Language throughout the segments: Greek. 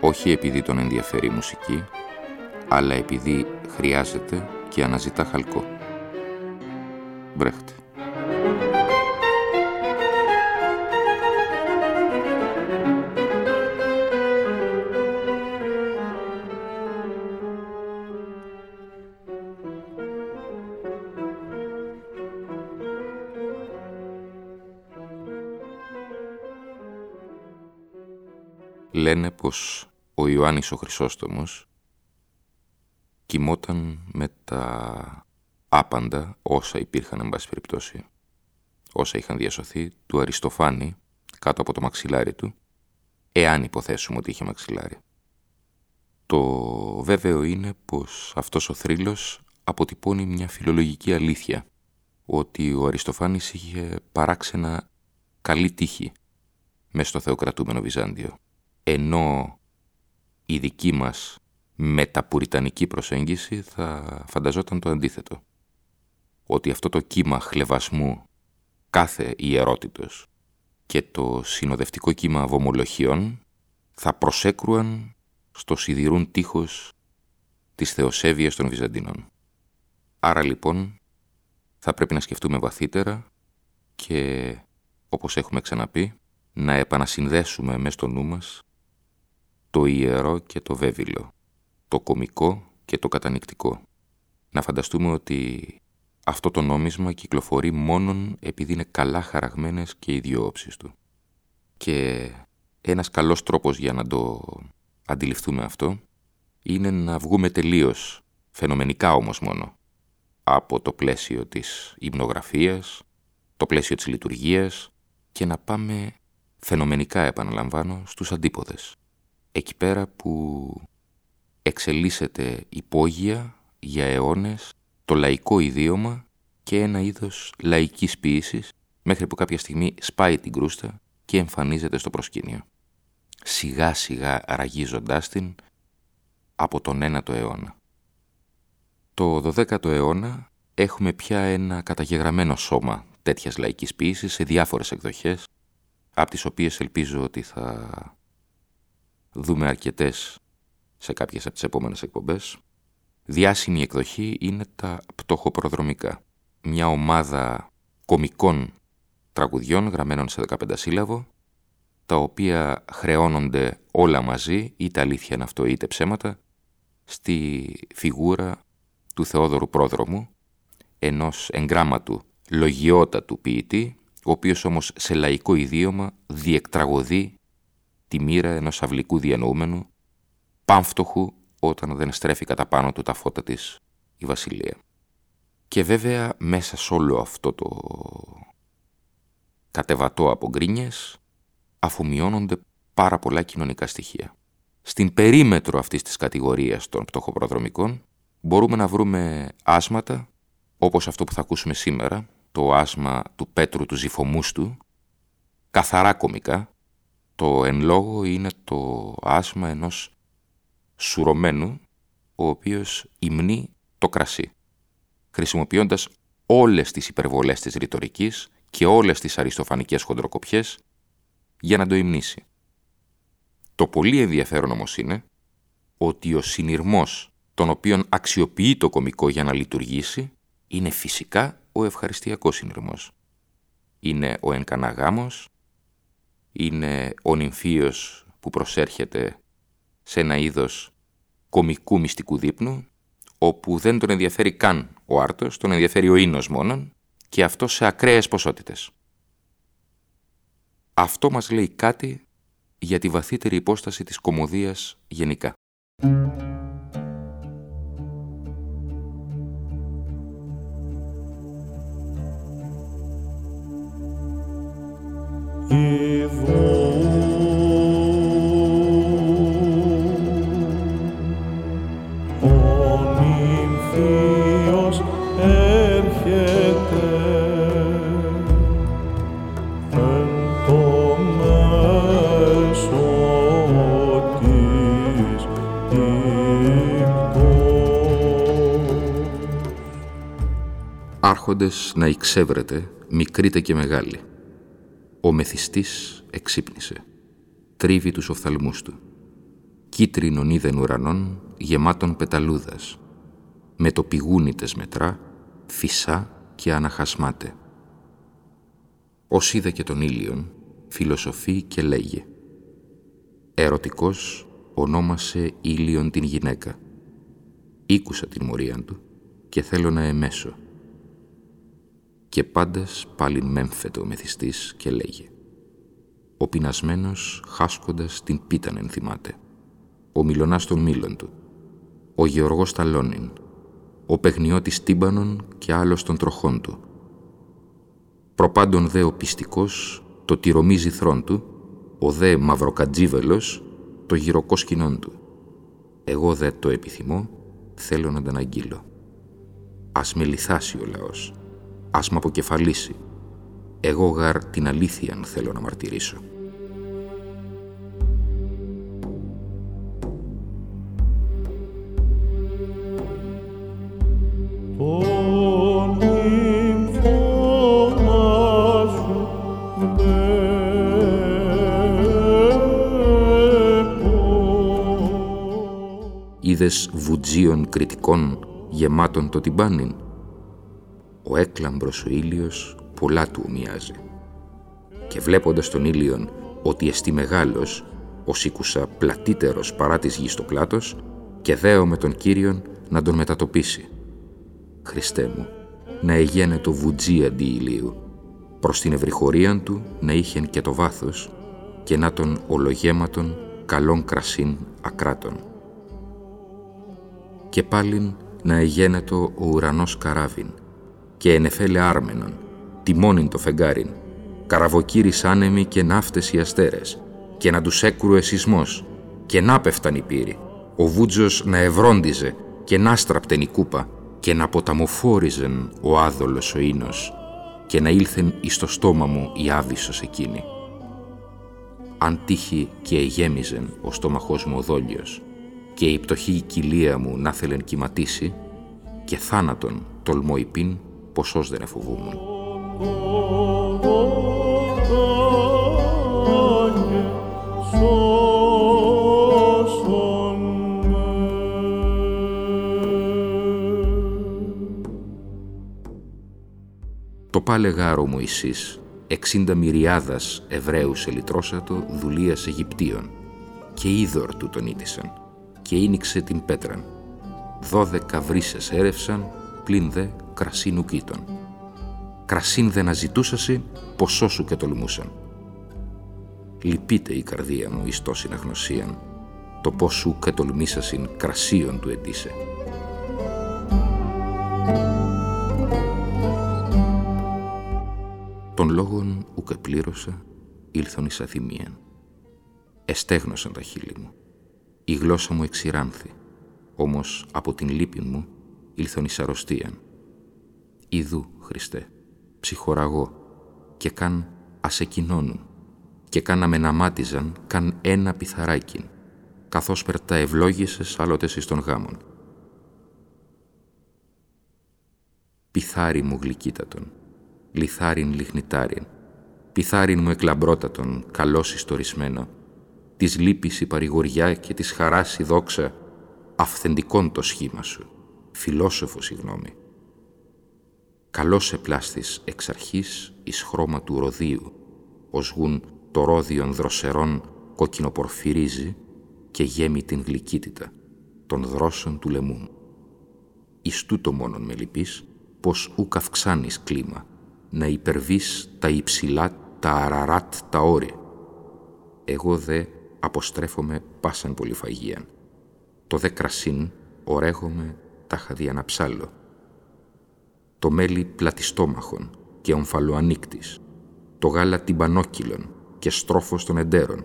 όχι επειδή τον ενδιαφέρει η μουσική, αλλά επειδή χρειάζεται και αναζητά χαλκό. Μπρέχτε. Λένε πως ο Ιωάννης ο Χρυσόστομος κοιμόταν με τα άπαντα όσα υπήρχαν εν πάση περιπτώσει, όσα είχαν διασωθεί του Αριστοφάνη κάτω από το μαξιλάρι του, εάν υποθέσουμε ότι είχε μαξιλάρι. Το βέβαιο είναι πως αυτός ο θρύλος αποτυπώνει μια φιλολογική αλήθεια, ότι ο Αριστοφάνης είχε παράξενα καλή τύχη μέσα στο θεοκρατούμενο Βυζάντιο, ενώ η δική μας μεταπουριτανική προσέγγιση θα φανταζόταν το αντίθετο. Ότι αυτό το κύμα χλεβασμού κάθε ιερότητος και το συνοδευτικό κύμα βομολογιών θα προσέκρουαν στο σιδηρούν τείχος της θεοσέβειας των Βυζαντινών. Άρα λοιπόν θα πρέπει να σκεφτούμε βαθύτερα και όπως έχουμε ξαναπεί να επανασυνδέσουμε μέσα στο νου μας το ιερό και το βέβυλο, το κομικό και το κατανικτικό. Να φανταστούμε ότι αυτό το νόμισμα κυκλοφορεί μόνον επειδή είναι καλά χαραγμένες και οι δύο όψεις του. Και ένας καλός τρόπος για να το αντιληφθούμε αυτό είναι να βγούμε τελείως, φαινομενικά όμως μόνο, από το πλαίσιο της υμνογραφίας, το πλαίσιο της λειτουργίας και να πάμε φαινομενικά, επαναλαμβάνω, στους αντίποδες εκεί πέρα που εξελίσσεται υπόγεια για αιώνες το λαϊκό ιδίωμα και ένα είδος λαϊκής ποίησης μέχρι που κάποια στιγμή σπάει την κρούστα και εμφανίζεται στο προσκήνιο. Σιγά σιγά ραγίζοντάς την από τον 9ο αιώνα. Το 12ο αιώνα έχουμε πια ένα καταγεγραμμένο σώμα τέτοιας λαϊκής ποίησης σε διάφορες εκδοχές από τις οποίες ελπίζω ότι θα δούμε αρκετές σε κάποιες από τις επόμενες εκπομπές. Διάσημη εκδοχή είναι τα πτωχοπροδρομικά. Μια ομάδα κομικών τραγουδιών γραμμένων σε 15 σύλλαβο, τα οποία χρεώνονται όλα μαζί, είτε αλήθεια είναι αυτό είτε ψέματα, στη φιγούρα του Θεόδωρου Πρόδρομου, ενός εγγράμματου λογιότατου ποιητή, ο οποίος όμως σε λαϊκό ιδίωμα διεκτραγωδεί τη μοίρα ενός αυλικού διανοούμενου, πάμφτωχου όταν δεν στρέφει κατά πάνω του τα φώτα της η βασιλεία. Και βέβαια μέσα σε όλο αυτό το κατεβατό από γκρίνιες αφομοιώνονται πάρα πολλά κοινωνικά στοιχεία. Στην περίμετρο αυτής της κατηγορίας των πτωχοπροδρομικών μπορούμε να βρούμε άσματα όπως αυτό που θα ακούσουμε σήμερα, το άσμα του Πέτρου του Ζυφομούστου, καθαρά κομικά, το εν λόγω είναι το άσμα ενός σουρωμένου, ο οποίος υμνεί το κρασί, χρησιμοποιώντας όλες τις υπερβολές της ρητορικής και όλες τις αριστοφανικές χοντροκοπιές για να το υμνήσει. Το πολύ ενδιαφέρον όμως είναι ότι ο συνειρμός τον οποίον αξιοποιεί το κομικό για να λειτουργήσει είναι φυσικά ο ευχαριστιακός συνειρμός. Είναι ο ενκαναγάμος, είναι ο νυμφίος που προσέρχεται σε ένα είδος κομικού μυστικού δείπνου, όπου δεν τον ενδιαφέρει καν ο άρτος, τον ενδιαφέρει ο ίνος μόνον και αυτό σε ακραίες ποσότητες. Αυτό μας λέει κάτι για τη βαθύτερη υπόσταση της κομμωδίας γενικά. Άρχοντες να εξέβρετε, μικρείτε και μεγάλοι. Ο μεθυστής εξύπνησε. Τρίβει τους οφθαλμούς του. Κίτρινον είδεν ουρανών, γεμάτων πεταλούδας. Με το πηγούνιτες μετρά, φυσά και αναχασμάται. Ως είδε και τον ήλιον, φιλοσοφεί και λέγε. Ερωτικός ονόμασε ήλιον την γυναίκα. Ήκουσα την μορία του και θέλω να εμέσω. Και πάντας πάλι μέμφεται ο μεθυστής και λέγε. Ο πεινασμένος χάσκοντας την πίταν ενθυμάται. Ο μιλωνάς των μήλων του. Ο γεωργός ταλώνην. Ο παιγνιώτης τύμπανον και άλλος των τροχών του. Προπάντων δε ο πιστικός το τυρωμίζει θρόν του, ο δε μαυροκατζίβελος το γυροκό σκηνών του. Εγώ δε το επιθυμώ, θέλω να τον αγγείλω. Ας με λιθάσει ο λαός, ας μ' αποκεφαλίσει. Εγώ γαρ την αλήθεια θέλω να μαρτυρήσω. είδες βουτζίων κριτικών γεμάτων το τυμπάνιν; Ο έκλαμπρος ο ήλιος πολλά του ομοιάζει. Και βλέποντας τον ήλιον ότι εστί μεγάλος, ο σήκουσα πλατύτερος παρά της γης το πλάτος και δέω με τον Κύριον να τον μετατοπίσει. Χριστέ μου, να εγένε το βουτζί αντί ηλίου, προς την ευρυχωρίαν του να είχεν και το βάθος και να τον ολογέματον καλών κρασίν ακράτων και πάλιν να εγένετο ο ουρανός καράβιν και ενεφέλε άρμενον, τιμώνιν το φεγγάριν, καραβοκύρις άνεμοι και ναύτες οι αστέρες και να τους έκρουε σεισμός και να πέφταν οι πύροι, ο βούτζος να ευρόντιζε και να στραπτεν η κούπα και να ποταμοφόριζεν ο άδολος ο ίνος και να ήλθεν εις το στόμα μου η άβυσσος εκείνη. Αν τύχει και εγέμιζεν ο στόμαχός μου ο δόλιος, και η πτωχή κοιλία μου να θέλεν κυματίσει και θάνατον τολμώ υπήν ποσός δεν εφοβούμουν. Το πάλε γάρο Μωυσής, εξήντα μυριάδας Εβραίους ελιτρόσατο δουλείας Αιγυπτίων και είδωρ του τον ήτησαν και ίνιξε την πέτραν. Δώδεκα βρύσες έρευσαν, πλην δε κρασίνου κήτων. Κρασίν δε να ζητούσασαι, ποσό σου και τολμούσαν. Λυπείται η καρδία μου εις τόσην αγνωσίαν, το πώς σου και τολμήσασιν κρασίον του ετήσε. Τον λόγον ουκ επλήρωσα, ήλθον εις αθυμίαν. Εστέγνωσαν τα χείλη μου η γλώσσα μου εξηράνθη, όμως από την λύπη μου ήλθον εις αρρωστίαν. Ιδού, Χριστέ, ψυχοραγώ και καν ασεκινώνουν και καν αμεναμάτιζαν καν ένα πιθαράκιν, καθώς περτά ευλόγησες άλλοτες εις των γάμων. Πιθάρι μου γλυκύτατον, λιθάριν λιχνητάριν, πιθάριν μου εκλαμπρότατον, καλώς ιστορισμένο, της λύπης η παρηγοριά και της χαράς η δόξα, αυθεντικόν το σχήμα σου, φιλόσοφος η γνώμη. Καλός επλάστης εξ αρχής εις χρώμα του ροδίου, ως γουν το ρόδιον δροσερών κόκκινο-πορφυρίζει και γέμει την γλυκύτητα των δρόσων του λαιμού. Εις τούτο μόνον με λυπείς, πως ουκ αυξάνεις κλίμα, να υπερβείς τα υψηλά, τα αραράτ, τα όρια. Εγώ δε αποστρέφομαι πάσαν πολυφαγίαν. Το δε κρασίν ορέγομαι τάχα διαναψάλω. Το μέλι πλατιστόμαχων και ομφαλοανίκτης. Το γάλα τυμπανόκυλων και στρόφος των εντέρων.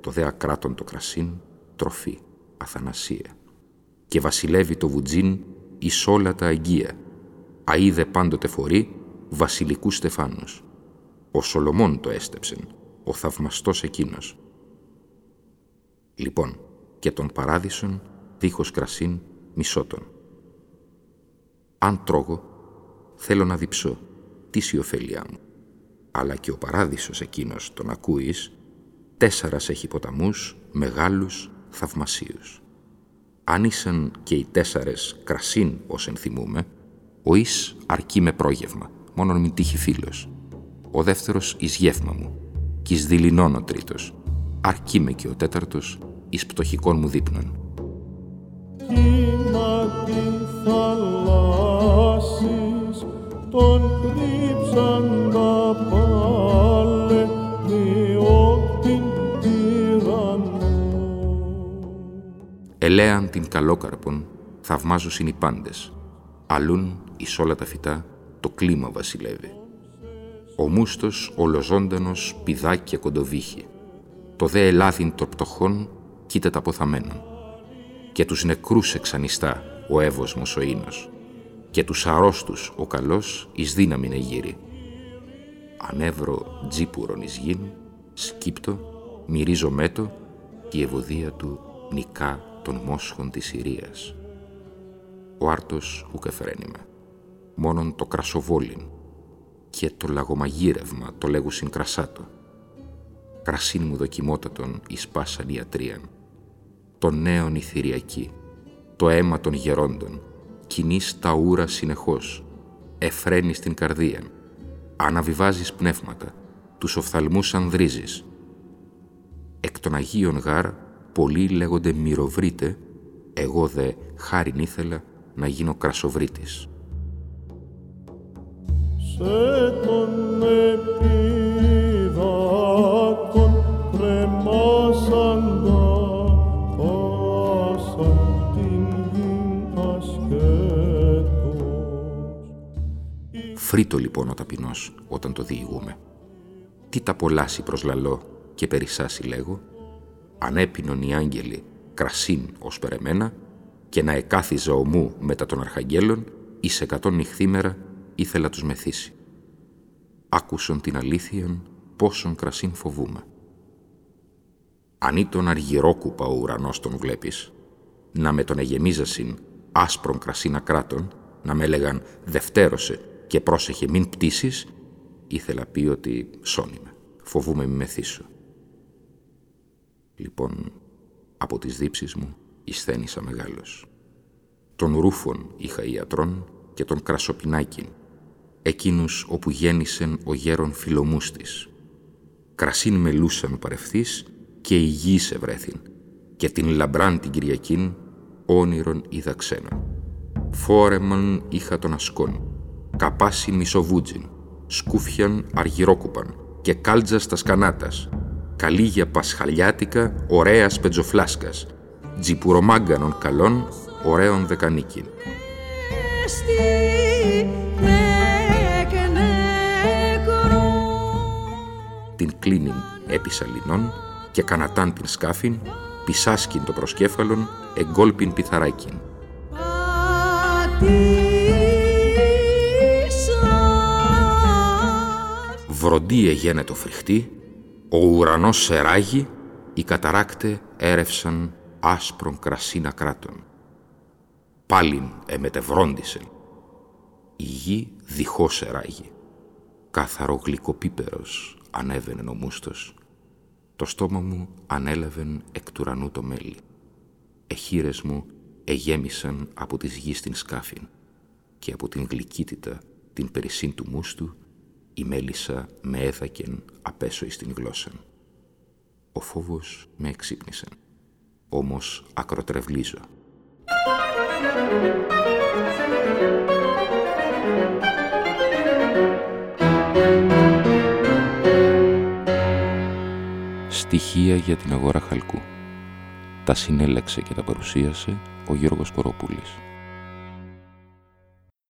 Το δε ακράτων το κρασίν τροφή, αθανασία. Και βασιλεύει το βουτζίν εις όλα τα αγγεία. Αίδε πάντοτε φορεί βασιλικούς στεφάνους. Ο Σολομών το έστεψεν, ο θαυμαστός εκείνος Λοιπόν, και τον παράδεισον, δίχως κρασίν, μισότον. Αν τρώγω, θέλω να διψώ. Τι η ωφέλειά μου. Αλλά και ο παράδεισος εκείνος τον ακούεις, τέσσερας έχει ποταμούς, μεγάλους, θαυμασίους. Αν ήσαν και οι τέσσερες κρασίν ως ενθυμούμε, ο εις αρκεί με πρόγευμα, μόνον μην τύχει φίλος. Ο δεύτερος εις γεύμα μου, κι εις δειλινών ο τρίτος. Αρκεί με και ο τέταρτος εις πτωχικών μου δείπνων. Τον κρύψαντα πάλε διόκτην Ελέαν την καλόκαρπον θαυμάζουσιν οι πάντες. Αλλούν εις όλα τα φυτά το κλίμα βασιλεύει. Ο μούστος ολοζώντανος πηδάκια κοντοβύχει. Το δε ελάδιν των πτωχών κοίτα αποθαμένων. Και τους νεκρούς εξανιστά ο εύωσμος ο ίνος και τους αρρώστους ο καλός εις δύναμην εγείρει. Ανέβρο τζίπουρον εις γην, σκύπτω, μυρίζω μέτω, τη ευωδία του νικά των μόσχων της Συρίας. Ο άρτος ουκ εφραίνουμε, μόνον το κρασοβόλιν και το λαγομαγείρευμα το λέγουσιν κρασάτο. Κρασίν μου δοκιμότατον εις πάσαν ιατρίαν, το νέον ηθυριακή, το αίμα των γερόντων, κινείς τα ούρα συνεχώς, εφραίνεις την καρδία, αναβιβάζεις πνεύματα, τους οφθαλμούς ανδρίζεις. Εκ των Αγίων γάρ, πολλοί λέγονται μυρωβρίτε, εγώ δε χάριν ήθελα να γίνω κρασοβρίτης. Σε τον επίδατον Φρύτω λοιπόν ο ταπεινός όταν το διηγούμε. Τι τα πολλάσει προσλαλώ και περισσάσει λέγω, ανέπινον οι άγγελοι κρασίν ως περεμένα και να εκάθιζα ομού μετά των αρχαγγέλων εις εκατόν νυχθήμερα ήθελα τους μεθύσει. Άκουσον την αλήθειαν πόσον κρασίν φοβούμε. Αν ήταν αργυρόκουπα ο ουρανός τον βλέπεις, να με τον εγεμίζασιν άσπρον κρασίν ακράτων, να με έλεγαν «Δευτέρωσε, και πρόσεχε μην πτήσεις, ήθελα πει ότι σώνημε, φοβούμαι μη μεθύσω. Λοιπόν, από τις δίψεις μου ισθένησα μεγάλος. Τον ρούφων είχα ιατρών και τον κρασοπινάκιν, εκείνους όπου γέννησεν ο γέρον φιλομούστης. Κρασίν μελούσαν παρευθύς και υγιής ευρέθην, και την λαμπράν την Κυριακήν όνειρον είδα ξένα. Φόρεμαν είχα τον ασκόν, καπάσι μισοβούτζιν, σκούφιαν αργυρόκουπαν και κάλτζα στα σκανάτας, καλύγια πασχαλιάτικα ωραίας πετζοφλάσκας, τζιπουρομάγκανον καλών ωραίων δεκανίκιν. Την κλίνην έπισα λινών και κανατάν την σκάφην, πισάσκιν το προσκέφαλον, εγκόλπιν πιθαράκιν. Βροντί εγένετο φρικτή, ο ουρανός σεράγει, οι καταράκτε έρευσαν άσπρον κρασίνα κράτων. Πάλιν εμετευρόντισεν. Η γη διχώς σεράγει. Κάθαρο γλυκοπίπερος ανέβαινε ο μούστος. Το στόμα μου ανέλαβεν εκ του ουρανού το μέλι. Εχείρες μου εγέμισαν από τις γη στην σκάφην και από την γλυκύτητα την περισσήν του μούστου η μέλισσα με έθακεν απέσω εις την γλώσσα. Ο φόβος με εξύπνησε, όμως ακροτρευλίζω. Στοιχεία για την αγορά χαλκού. Τα συνέλεξε και τα παρουσίασε ο Γιώργος Κοροπούλης.